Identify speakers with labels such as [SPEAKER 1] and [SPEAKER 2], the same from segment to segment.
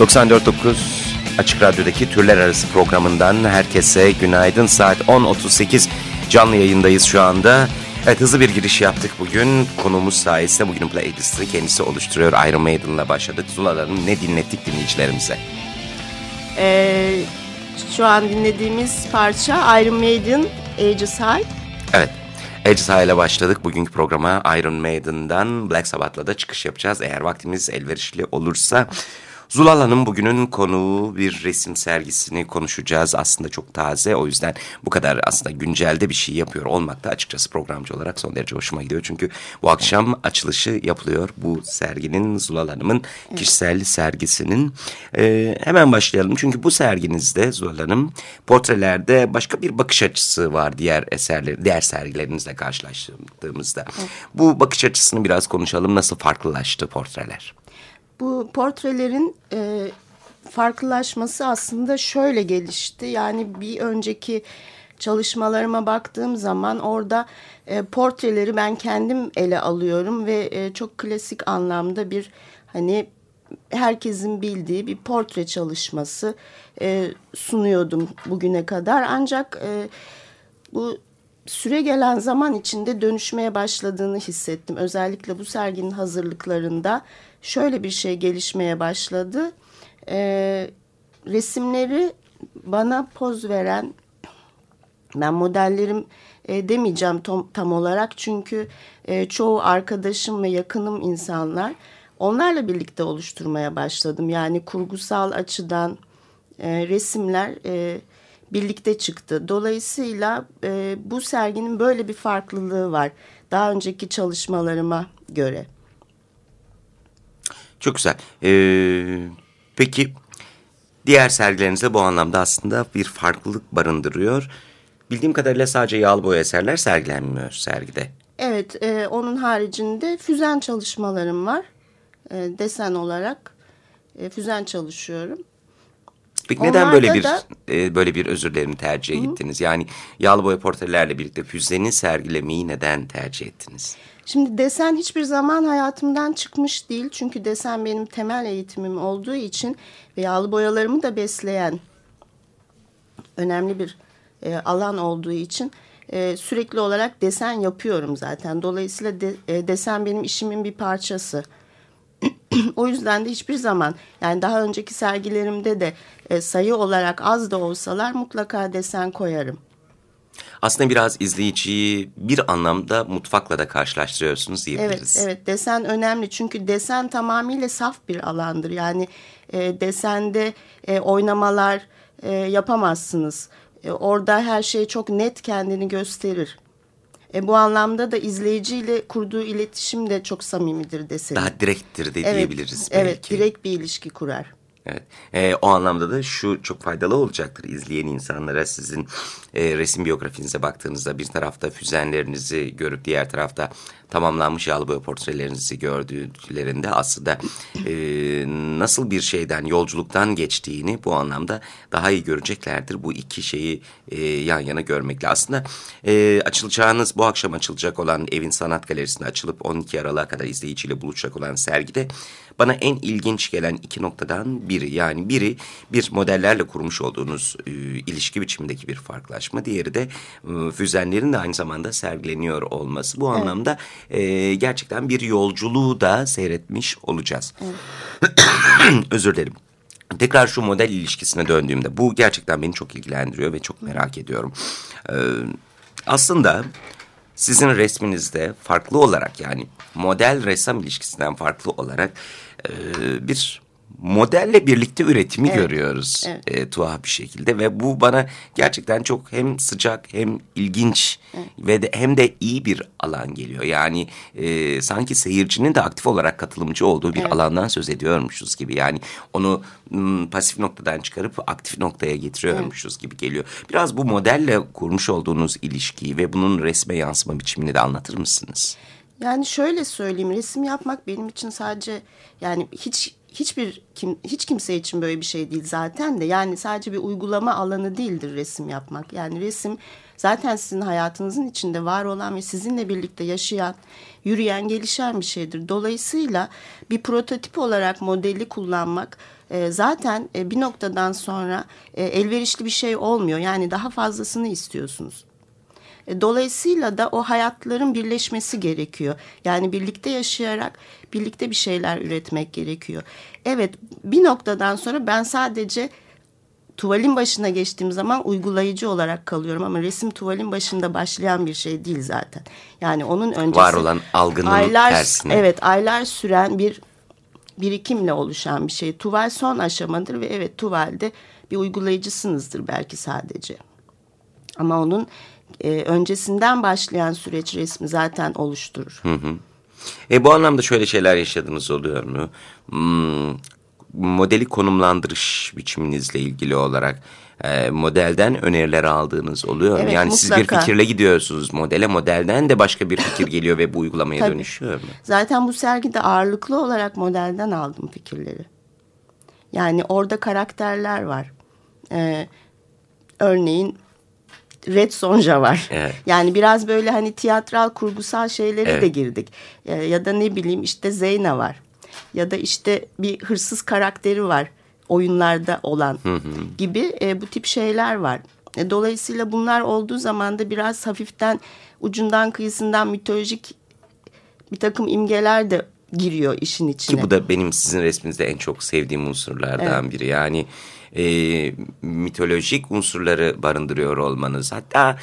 [SPEAKER 1] ...94.9 Açık Radyo'daki Türler Arası programından herkese günaydın. Saat 10.38 canlı yayındayız şu anda. Evet hızlı bir giriş yaptık bugün. Konumuz sayesinde bugünün playlist'i kendisi oluşturuyor. Iron Maiden'la başladık. Zula'ların ne dinlettik dinleyicilerimize?
[SPEAKER 2] Ee, şu an dinlediğimiz parça Iron Maiden Ages High.
[SPEAKER 1] Evet. Ecza ile başladık. Bugünkü programa Iron Maiden'dan Black Sabbath'la da çıkış yapacağız. Eğer vaktimiz elverişli olursa. Zulala'nın bugünün konuğu bir resim sergisini konuşacağız. Aslında çok taze o yüzden bu kadar aslında güncelde bir şey yapıyor olmak da açıkçası programcı olarak son derece hoşuma gidiyor. Çünkü bu akşam açılışı yapılıyor bu serginin Zulal Hanım'ın kişisel sergisinin. Ee, hemen başlayalım çünkü bu serginizde Zulal Hanım portrelerde başka bir bakış açısı var diğer eserler, diğer sergilerinizle karşılaştığımızda. Bu bakış açısını biraz konuşalım. Nasıl farklılaştı portreler?
[SPEAKER 2] Bu portrelerin e, farklılaşması aslında şöyle gelişti. Yani bir önceki çalışmalarıma baktığım zaman orada e, portreleri ben kendim ele alıyorum ve e, çok klasik anlamda bir hani herkesin bildiği bir portre çalışması e, sunuyordum bugüne kadar. Ancak e, bu süre gelen zaman içinde dönüşmeye başladığını hissettim. Özellikle bu serginin hazırlıklarında şöyle bir şey gelişmeye başladı. E, resimleri bana poz veren, ben modellerim e, demeyeceğim tam, tam olarak çünkü e, çoğu arkadaşım ve yakınım insanlar onlarla birlikte oluşturmaya başladım. Yani kurgusal açıdan e, resimler e, birlikte çıktı. Dolayısıyla e, bu serginin böyle bir farklılığı var daha önceki çalışmalarıma göre.
[SPEAKER 1] Çok güzel. Ee, peki diğer sergilerinizde bu anlamda aslında bir farklılık barındırıyor. Bildiğim kadarıyla sadece yağlı boya eserler sergilenmiyor sergide.
[SPEAKER 2] Evet, e, onun haricinde füzen çalışmalarım var. E, desen olarak e, füzen çalışıyorum.
[SPEAKER 1] Peki neden böyle bir da, e, böyle bir özür dilerim tercih hı. ettiniz? Yani yağlı boya portrelerle birlikte füzeni sergilemeyi neden tercih ettiniz?
[SPEAKER 2] Şimdi desen hiçbir zaman hayatımdan çıkmış değil. Çünkü desen benim temel eğitimim olduğu için ve yağlı boyalarımı da besleyen önemli bir e, alan olduğu için e, sürekli olarak desen yapıyorum zaten. Dolayısıyla de, e, desen benim işimin bir parçası. o yüzden de hiçbir zaman yani daha önceki sergilerimde de e, sayı olarak az da olsalar mutlaka desen koyarım.
[SPEAKER 1] Aslında biraz izleyiciyi bir anlamda mutfakla da karşılaştırıyorsunuz diyebiliriz.
[SPEAKER 2] Evet, evet desen önemli çünkü desen tamamıyla saf bir alandır. Yani e, desende e, oynamalar e, yapamazsınız. E, orada her şey çok net kendini gösterir. E, bu anlamda da izleyiciyle kurduğu iletişim de çok samimidir desenin.
[SPEAKER 1] Daha direkttir de
[SPEAKER 2] evet,
[SPEAKER 1] diyebiliriz belki.
[SPEAKER 2] Evet, direkt bir ilişki kurar.
[SPEAKER 1] Evet. E, o anlamda da şu çok faydalı olacaktır izleyen insanlara sizin e, resim biyografinize baktığınızda bir tarafta füzenlerinizi görüp diğer tarafta tamamlanmış boya portrelerinizi gördüklerinde aslında e, nasıl bir şeyden yolculuktan geçtiğini bu anlamda daha iyi göreceklerdir. Bu iki şeyi e, yan yana görmekle aslında e, açılacağınız bu akşam açılacak olan evin sanat galerisinde açılıp 12 Aralık'a kadar izleyiciyle buluşacak olan sergide bana en ilginç gelen iki noktadan biri yani biri bir modellerle kurmuş olduğunuz e, ilişki biçimindeki bir farklılaşma. Diğeri de e, füzenlerin de aynı zamanda sergileniyor olması. Bu evet. anlamda e, gerçekten bir yolculuğu da seyretmiş olacağız. Evet. Özür dilerim. Tekrar şu model ilişkisine döndüğümde bu gerçekten beni çok ilgilendiriyor ve çok merak ediyorum. Ee, aslında sizin resminizde farklı olarak yani model ressam ilişkisinden farklı olarak e, bir modelle birlikte üretimi evet. görüyoruz evet. E, tuhaf bir şekilde ve bu bana gerçekten çok hem sıcak hem ilginç evet. ve de hem de iyi bir alan geliyor. Yani e, sanki seyircinin de aktif olarak katılımcı olduğu bir evet. alandan söz ediyormuşuz gibi. Yani onu m, pasif noktadan çıkarıp aktif noktaya getiriyormuşuz evet. gibi geliyor. Biraz bu modelle kurmuş olduğunuz ilişkiyi ve bunun resme yansıma biçimini de anlatır mısınız?
[SPEAKER 2] Yani şöyle söyleyeyim resim yapmak benim için sadece yani hiç hiçbir kim hiç kimse için böyle bir şey değil zaten de yani sadece bir uygulama alanı değildir resim yapmak. Yani resim zaten sizin hayatınızın içinde var olan ve sizinle birlikte yaşayan, yürüyen, gelişen bir şeydir. Dolayısıyla bir prototip olarak modeli kullanmak e, zaten e, bir noktadan sonra e, elverişli bir şey olmuyor. Yani daha fazlasını istiyorsunuz. E, dolayısıyla da o hayatların birleşmesi gerekiyor. Yani birlikte yaşayarak birlikte bir şeyler üretmek gerekiyor. Evet bir noktadan sonra ben sadece tuvalin başına geçtiğim zaman uygulayıcı olarak kalıyorum ama resim tuvalin başında başlayan bir şey değil zaten. Yani onun öncesi
[SPEAKER 1] var olan algının
[SPEAKER 2] aylar,
[SPEAKER 1] tersine.
[SPEAKER 2] Evet, aylar süren bir birikimle oluşan bir şey. Tuval son aşamadır ve evet tuvalde bir uygulayıcısınızdır belki sadece. Ama onun e, öncesinden başlayan süreç resmi zaten oluşturur.
[SPEAKER 1] Hı hı. E, bu anlamda şöyle şeyler yaşadığınız oluyor mu? Hmm, modeli konumlandırış biçiminizle ilgili olarak e, modelden öneriler aldığınız oluyor mu?
[SPEAKER 2] Evet,
[SPEAKER 1] yani
[SPEAKER 2] mutlaka.
[SPEAKER 1] siz bir fikirle gidiyorsunuz modele, modelden de başka bir fikir geliyor ve bu uygulamaya
[SPEAKER 2] Tabii.
[SPEAKER 1] dönüşüyor mu?
[SPEAKER 2] Zaten bu sergide ağırlıklı olarak modelden aldım fikirleri. Yani orada karakterler var. Ee, örneğin Red Sonja var.
[SPEAKER 1] Evet.
[SPEAKER 2] Yani biraz böyle hani tiyatral kurgusal şeylere
[SPEAKER 1] Evet.
[SPEAKER 2] de girdik. Ee, ya da ne bileyim işte Zeyna var. Ya da işte bir hırsız karakteri var. Oyunlarda olan gibi e, bu tip şeyler var. E, dolayısıyla bunlar olduğu zaman da biraz hafiften ucundan kıyısından mitolojik bir takım imgeler de giriyor işin içine.
[SPEAKER 1] Ki bu da benim sizin resminizde en çok sevdiğim unsurlardan biri. Yani e, mitolojik unsurları barındırıyor olmanız. Hatta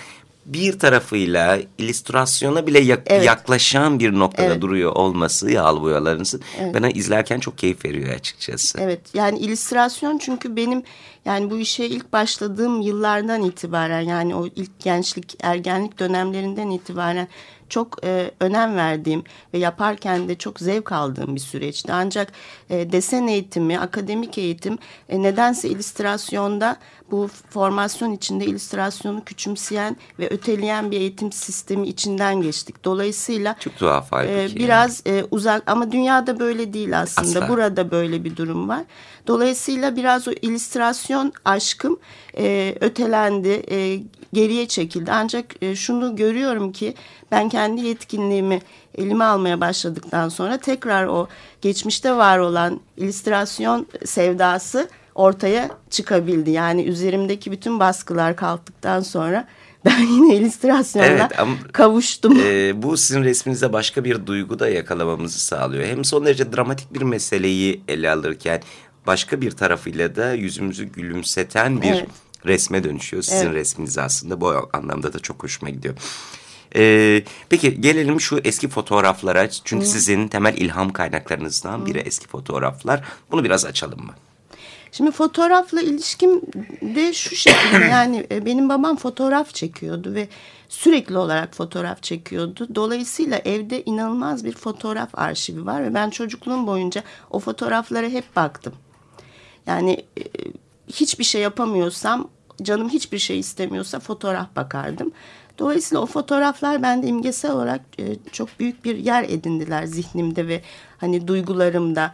[SPEAKER 1] bir tarafıyla illüstrasyona bile yak-
[SPEAKER 2] Evet.
[SPEAKER 1] yaklaşan bir noktada
[SPEAKER 2] Evet.
[SPEAKER 1] duruyor olması yağlı boyalarınızın bana izlerken çok keyif veriyor açıkçası.
[SPEAKER 2] Evet yani illüstrasyon çünkü benim yani bu işe ilk başladığım yıllardan itibaren yani o ilk gençlik ergenlik dönemlerinden itibaren çok e, önem verdiğim ve yaparken de çok zevk aldığım bir süreçti. Ancak e, desen eğitimi, akademik eğitim e, nedense illüstrasyonda bu formasyon içinde illüstrasyonu küçümseyen ve öteleyen bir eğitim sistemi içinden geçtik. Dolayısıyla
[SPEAKER 1] Çok tuhaf
[SPEAKER 2] ee, biraz e, uzak ama dünyada böyle değil aslında.
[SPEAKER 1] Asla.
[SPEAKER 2] Burada böyle bir durum var. Dolayısıyla biraz o illüstrasyon aşkım e, ötelendi, e, geriye çekildi. Ancak e, şunu görüyorum ki ben kendi yetkinliğimi elime almaya başladıktan sonra tekrar o geçmişte var olan illüstrasyon sevdası ortaya çıkabildi. Yani üzerimdeki bütün baskılar kalktıktan sonra ben yine illüstrasyonla
[SPEAKER 1] Evet, ama-
[SPEAKER 2] kavuştum.
[SPEAKER 1] Ee, bu sizin resminizde başka bir duygu da yakalamamızı sağlıyor. Hem son derece dramatik bir meseleyi ele alırken başka bir tarafıyla da yüzümüzü gülümseten bir
[SPEAKER 2] Evet.
[SPEAKER 1] resme dönüşüyor. Sizin
[SPEAKER 2] Evet.
[SPEAKER 1] resminiz aslında bu anlamda da çok hoşuma gidiyor. Ee, peki gelelim şu eski fotoğraflara. Çünkü sizin temel ilham kaynaklarınızdan biri eski fotoğraflar. Bunu biraz açalım mı?
[SPEAKER 2] Şimdi fotoğrafla ilişkim de şu şekilde yani e, benim babam fotoğraf çekiyordu ve sürekli olarak fotoğraf çekiyordu. Dolayısıyla evde inanılmaz bir fotoğraf arşivi var ve ben çocukluğum boyunca o fotoğraflara hep baktım. Yani e, hiçbir şey yapamıyorsam, canım hiçbir şey istemiyorsa fotoğraf bakardım. Dolayısıyla o fotoğraflar bende imgesel olarak e, çok büyük bir yer edindiler zihnimde ve hani duygularımda.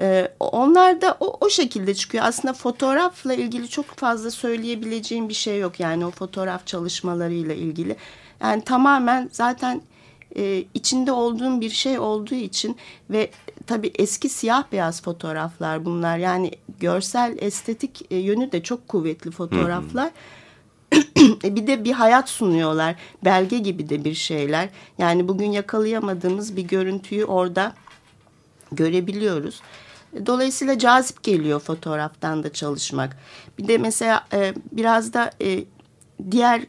[SPEAKER 2] E, onlar da o, o şekilde çıkıyor. Aslında fotoğrafla ilgili çok fazla söyleyebileceğim bir şey yok. Yani o fotoğraf çalışmalarıyla ilgili. Yani tamamen zaten e, içinde olduğum bir şey olduğu için ve tabii eski siyah beyaz fotoğraflar bunlar. Yani görsel estetik e, yönü de çok kuvvetli fotoğraflar. E, bir de bir hayat sunuyorlar. Belge gibi de bir şeyler. Yani bugün yakalayamadığımız bir görüntüyü orada görebiliyoruz. E, Dolayısıyla cazip geliyor fotoğraftan da çalışmak. Bir de mesela e, biraz da e, diğer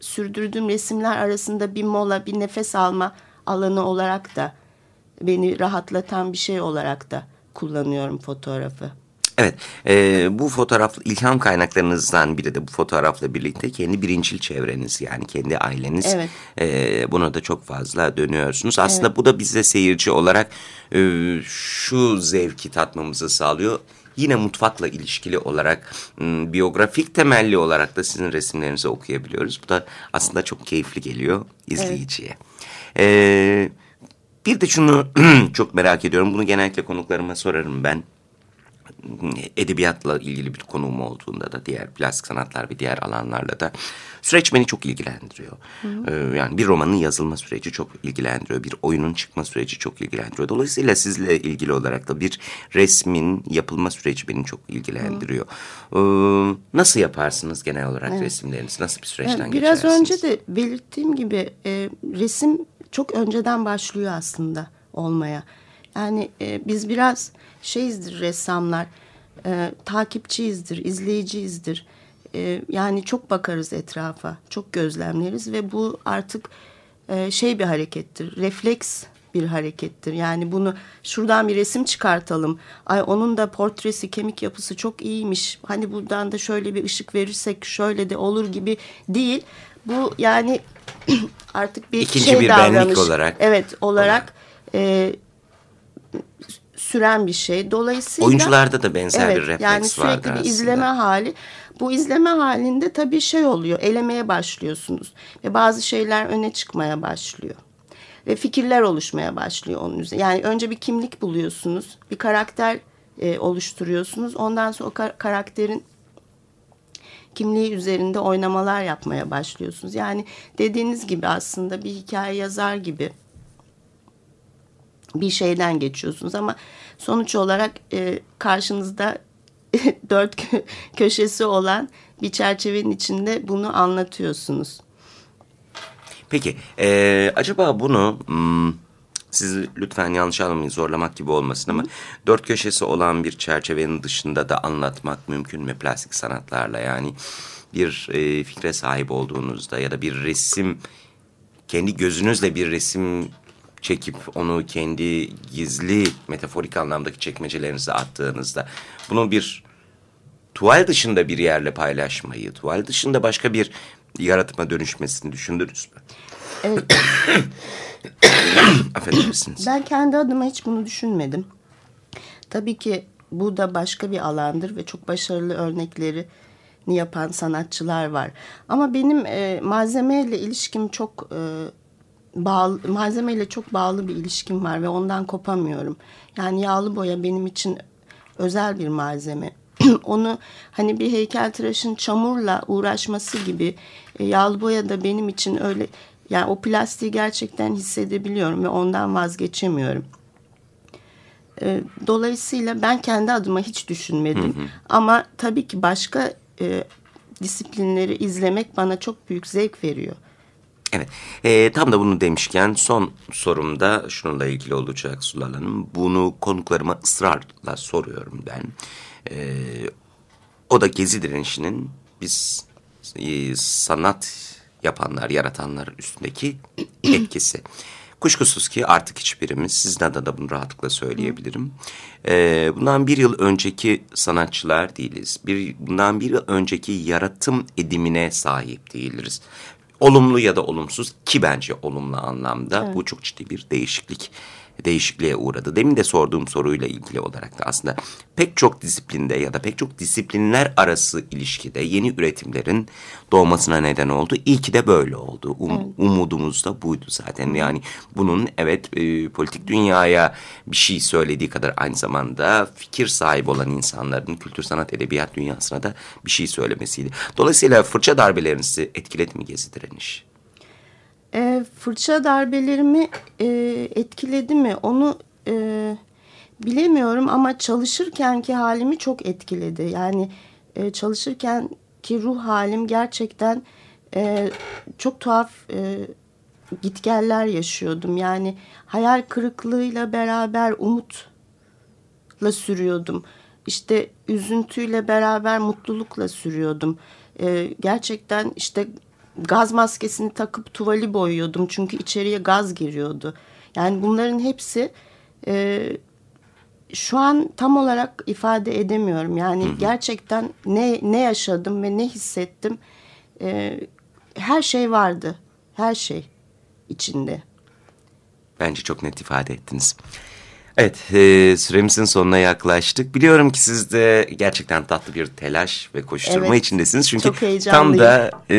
[SPEAKER 2] sürdürdüğüm resimler arasında bir mola, bir nefes alma alanı olarak da beni rahatlatan bir şey olarak da kullanıyorum fotoğrafı.
[SPEAKER 1] Evet, e, bu fotoğraf ilham kaynaklarınızdan biri de bu fotoğrafla birlikte kendi birincil çevreniz yani kendi aileniz.
[SPEAKER 2] Evet.
[SPEAKER 1] E, buna da çok fazla dönüyorsunuz. Aslında bu da bize seyirci olarak e, şu zevki tatmamızı sağlıyor. Yine mutfakla ilişkili olarak biyografik temelli olarak da sizin resimlerinizi okuyabiliyoruz. Bu da aslında çok keyifli geliyor izleyiciye. E, bir de şunu çok merak ediyorum. Bunu genellikle konuklarıma sorarım ben edebiyatla ilgili bir konuğum olduğunda da diğer plastik sanatlar ve diğer alanlarla da süreç beni çok ilgilendiriyor. Ee, yani bir romanın yazılma süreci çok ilgilendiriyor. Bir oyunun çıkma süreci çok ilgilendiriyor. Dolayısıyla sizle ilgili olarak da bir resmin yapılma süreci beni çok ilgilendiriyor. Ee, nasıl yaparsınız genel olarak resimlerinizi? Nasıl bir süreçten
[SPEAKER 2] Yani biraz
[SPEAKER 1] geçersiniz?
[SPEAKER 2] önce de belirttiğim gibi e, resim çok önceden başlıyor aslında olmaya. Yani e, biz biraz şeyizdir ressamlar e, takipçiyizdir, izleyiciyizdir. E, yani çok bakarız etrafa, çok gözlemleriz ve bu artık e, şey bir harekettir, refleks bir harekettir. Yani bunu şuradan bir resim çıkartalım. Ay onun da portresi, kemik yapısı çok iyiymiş. Hani buradan da şöyle bir ışık verirsek şöyle de olur gibi değil. Bu yani artık bir
[SPEAKER 1] İkinci
[SPEAKER 2] şey
[SPEAKER 1] bir
[SPEAKER 2] davranış.
[SPEAKER 1] benlik olarak.
[SPEAKER 2] Evet olarak e, süren bir şey. Dolayısıyla
[SPEAKER 1] Oyuncularda da benzer
[SPEAKER 2] evet,
[SPEAKER 1] bir refleks
[SPEAKER 2] yani sürekli
[SPEAKER 1] vardır
[SPEAKER 2] bir
[SPEAKER 1] aslında.
[SPEAKER 2] izleme hali. Bu izleme halinde tabii şey oluyor. Elemeye başlıyorsunuz ve bazı şeyler öne çıkmaya başlıyor. Ve fikirler oluşmaya başlıyor onun üzerine. Yani önce bir kimlik buluyorsunuz. Bir karakter e, oluşturuyorsunuz. Ondan sonra o kar- karakterin kimliği üzerinde oynamalar yapmaya başlıyorsunuz. Yani dediğiniz gibi aslında bir hikaye yazar gibi bir şeyden geçiyorsunuz ama sonuç olarak e, karşınızda dört kö- köşesi olan bir çerçevenin içinde bunu anlatıyorsunuz.
[SPEAKER 1] Peki e, acaba bunu hmm, sizi lütfen yanlış anlamayın zorlamak gibi olmasın ama dört köşesi olan bir çerçevenin dışında da anlatmak mümkün mü plastik sanatlarla yani bir e, fikre sahip olduğunuzda ya da bir resim kendi gözünüzle bir resim çekip onu kendi gizli metaforik anlamdaki çekmecelerinize attığınızda bunu bir tuval dışında bir yerle paylaşmayı, tuval dışında başka bir yaratıma dönüşmesini düşündünüz mü?
[SPEAKER 2] Evet,
[SPEAKER 1] Affedersiniz.
[SPEAKER 2] ben kendi adıma hiç bunu düşünmedim. Tabii ki bu da başka bir alandır ve çok başarılı örneklerini yapan sanatçılar var. Ama benim e, malzemeyle ilişkim çok e, bağlı, malzemeyle çok bağlı bir ilişkim var ve ondan kopamıyorum. Yani yağlı boya benim için özel bir malzeme. Onu hani bir heykeltıraşın çamurla uğraşması gibi e, yağlı boya da benim için öyle yani o plastiği gerçekten hissedebiliyorum ve ondan vazgeçemiyorum. E, Dolayısıyla ben kendi adıma hiç düşünmedim. Ama tabii ki başka e, disiplinleri izlemek bana çok büyük zevk veriyor.
[SPEAKER 1] Evet. Ee, tam da bunu demişken son sorumda şununla ilgili olacak Sulal Hanım. Bunu konuklarıma ısrarla soruyorum ben. Ee, o da gezi direnişinin biz e, sanat yapanlar, yaratanlar üstündeki etkisi. Kuşkusuz ki artık hiçbirimiz, sizden de, de bunu rahatlıkla söyleyebilirim. Ee, bundan bir yıl önceki sanatçılar değiliz. Bir, bundan bir yıl önceki yaratım edimine sahip değiliz. Olumlu ya da olumsuz ki bence olumlu anlamda bu çok ciddi bir değişiklik değişikliğe uğradı. Demin de sorduğum soruyla ilgili olarak da aslında pek çok disiplinde ya da pek çok disiplinler arası ilişkide yeni üretimlerin doğmasına neden oldu. İyi ki de böyle oldu. Um, Umudumuz da buydu zaten. Yani bunun evet e, politik dünyaya bir şey söylediği kadar aynı zamanda fikir sahibi olan insanların kültür sanat edebiyat dünyasına da bir şey söylemesiydi. Dolayısıyla fırça darbelerinizi etkiledi mi gezi direniş?
[SPEAKER 2] E, fırça darbelerimi e, etkiledi mi onu e, bilemiyorum ama çalışırkenki halimi çok etkiledi. Yani e, çalışırken ki ruh halim gerçekten e, çok tuhaf e, gitgeller yaşıyordum. Yani hayal kırıklığıyla beraber umutla sürüyordum. İşte üzüntüyle beraber mutlulukla sürüyordum. E, gerçekten işte gaz maskesini takıp tuvali boyuyordum çünkü içeriye gaz giriyordu. Yani bunların hepsi e, şu an tam olarak ifade edemiyorum. Yani hı hı. gerçekten ne ne yaşadım ve ne hissettim e, her şey vardı. Her şey içinde.
[SPEAKER 1] Bence çok net ifade ettiniz. Evet, e, süremizin sonuna yaklaştık. Biliyorum ki siz de gerçekten tatlı bir telaş ve koşturma
[SPEAKER 2] Evet,
[SPEAKER 1] içindesiniz. Çünkü tam da e,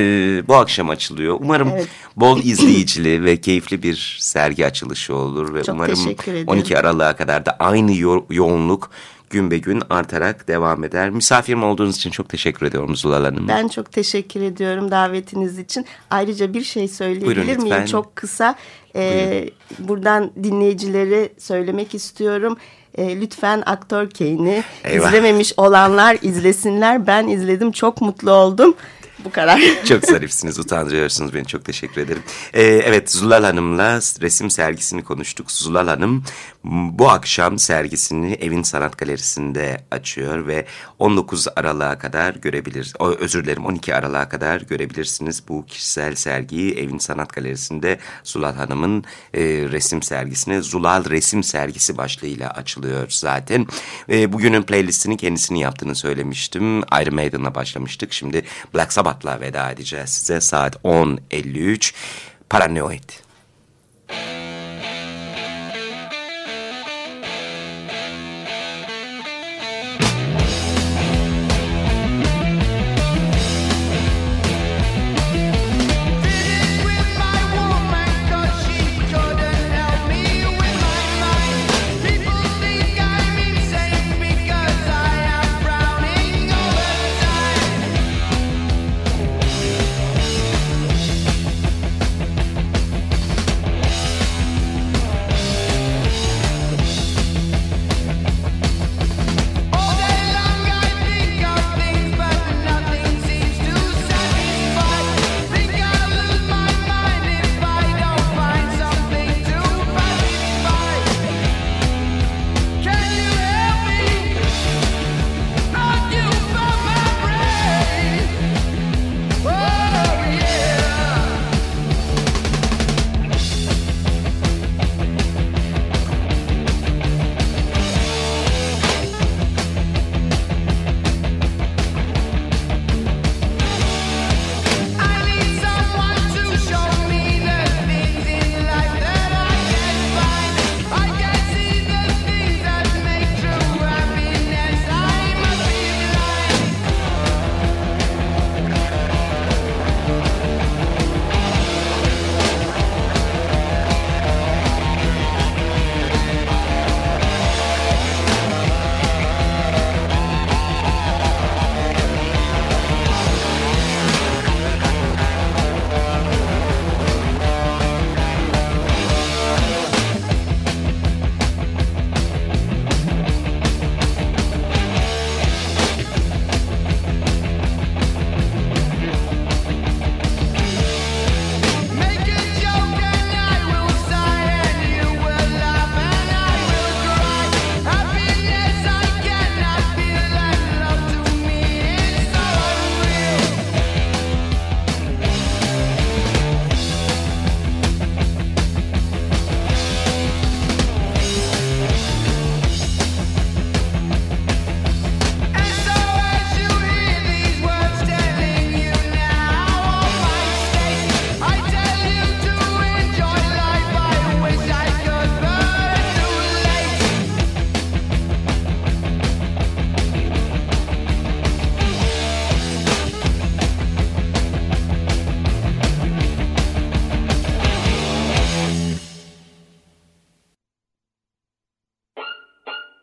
[SPEAKER 1] bu akşam açılıyor. Umarım
[SPEAKER 2] Evet.
[SPEAKER 1] bol izleyicili ve keyifli bir sergi açılışı olur. Ve
[SPEAKER 2] Çok
[SPEAKER 1] umarım
[SPEAKER 2] teşekkür ederim.
[SPEAKER 1] 12 Aralık'a kadar da aynı yo- yoğunluk gün be gün artarak devam eder. Misafirim olduğunuz için çok teşekkür ediyorum Zulal Hanım.
[SPEAKER 2] Ben çok teşekkür ediyorum davetiniz için. Ayrıca bir şey söyleyebilir
[SPEAKER 1] Buyurun
[SPEAKER 2] miyim? Çok kısa. Ee, buradan dinleyicilere söylemek istiyorum. Ee, lütfen Aktör Kane'i izlememiş olanlar izlesinler. Ben izledim. Çok mutlu oldum. Bu kadar.
[SPEAKER 1] Çok zarifsiniz, utandırıyorsunuz beni. Çok teşekkür ederim. Ee, evet, Zulal Hanım'la resim sergisini konuştuk. Zulal Hanım,
[SPEAKER 3] bu akşam sergisini Evin Sanat Galerisi'nde açıyor ve 19 Aralık'a kadar görebilir, özür dilerim 12 Aralık'a kadar görebilirsiniz bu kişisel sergiyi Evin Sanat Galerisi'nde Zulal Hanım'ın e, resim sergisini Zulal Resim Sergisi başlığıyla açılıyor zaten. E, bugünün playlistini kendisini yaptığını söylemiştim. Iron Maiden'la başlamıştık. Şimdi Black Sabbath'la veda edeceğiz size saat 10.53 Paranoid.